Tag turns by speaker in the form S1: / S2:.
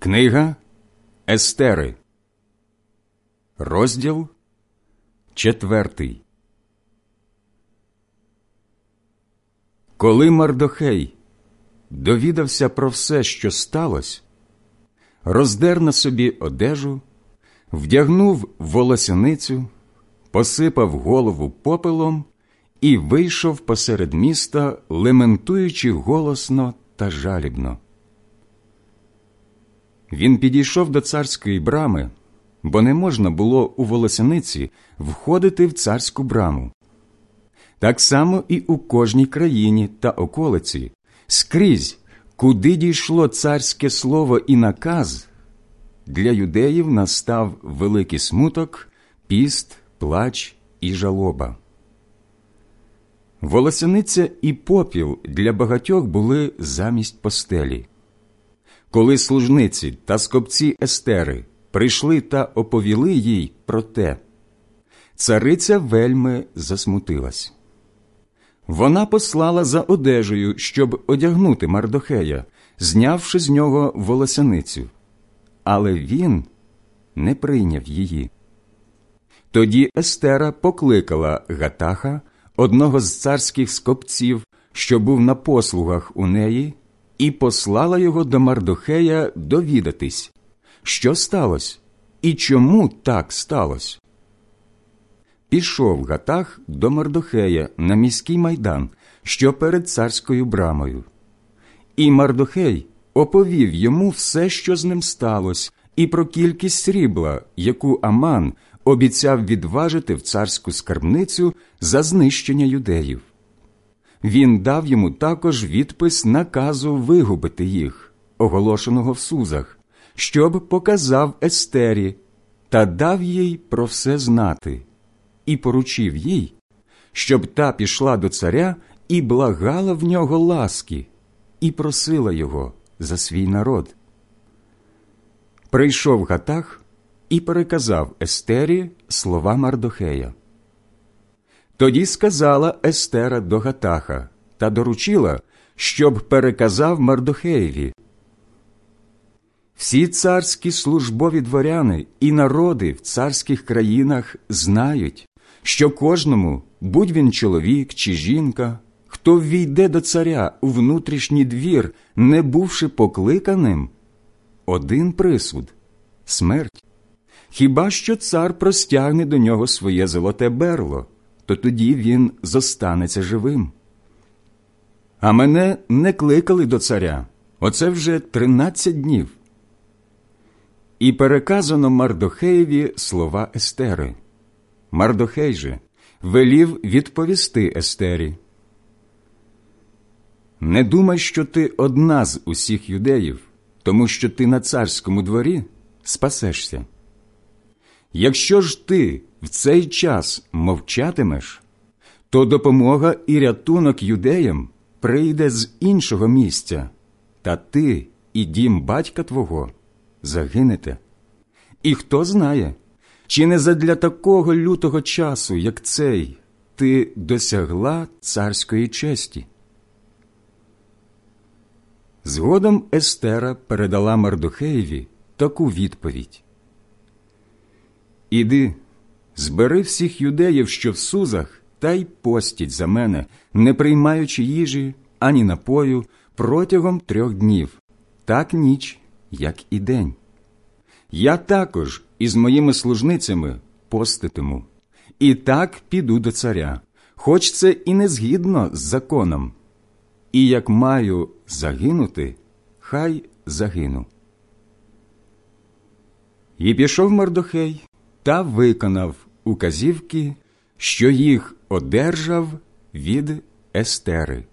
S1: Книга Естери, розділ четвертий. Коли Мардохей довідався про все, що сталося, роздер на собі одежу, вдягнув волосяницю, посипав голову попелом і вийшов посеред міста, лементуючи голосно та жалібно. Він підійшов до царської брами, бо не можна було у волосяниці входити в царську браму. Так само і у кожній країні та околиці, скрізь, куди дійшло царське слово і наказ, для юдеїв настав великий смуток, піст, плач і жалоба. Волосяниця і попіл для багатьох були замість постелі. Коли служниці та скопці Естери прийшли та оповіли їй про те, цариця вельми засмутилась. Вона послала за одежею, щоб одягнути Мардохея, знявши з нього волосяницю, але він не прийняв її. Тоді Естера покликала Гатаха, одного з царських скопців, що був на послугах у неї, і послала його до Мардохея довідатись, що сталося і чому так сталося. Пішов Гатах до Мардохея на міський майдан, що перед царською брамою. І Мардохей оповів йому все, що з ним сталося, і про кількість срібла, яку Аман обіцяв відважити в царську скарбницю за знищення юдеїв. Він дав йому також відпис наказу вигубити їх, оголошеного в Сузах, щоб показав Естері та дав їй про все знати, і поручив їй, щоб та пішла до царя і благала в нього ласки, і просила його за свій народ. Прийшов Гатах і переказав Естері слова Мардохея. Тоді сказала Естера до Гатаха та доручила, щоб переказав Мардохеєві. Всі царські службові дворяни і народи в царських країнах знають, що кожному, будь він чоловік чи жінка, хто ввійде до царя у внутрішній двір, не бувши покликаним, один присуд смерть. Хіба що цар простягне до нього своє золоте берло, то тоді він зостанеться живим. А мене не кликали до царя. Оце вже тринадцять днів. І переказано Мардохеєві слова Естери. Мардохей же велів відповісти Естері. Не думай, що ти одна з усіх юдеїв, тому що ти на царському дворі спасешся. Якщо ж ти в цей час мовчатимеш, то допомога і рятунок юдеям прийде з іншого місця, та ти і дім батька твого загинете. І хто знає, чи не задля такого лютого часу, як цей, ти досягла царської честі? Згодом Естера передала Мардухеєві таку відповідь Іди, збери всіх юдеїв, що в сузах, та й постіть за мене, не приймаючи їжі ані напою протягом трьох днів, так ніч, як і день. Я також із моїми служницями поститиму, і так піду до царя, хоч це і не згідно з законом. І як маю загинути, хай загину. І пішов Мардохей та виконав указівки, що їх одержав від Естери.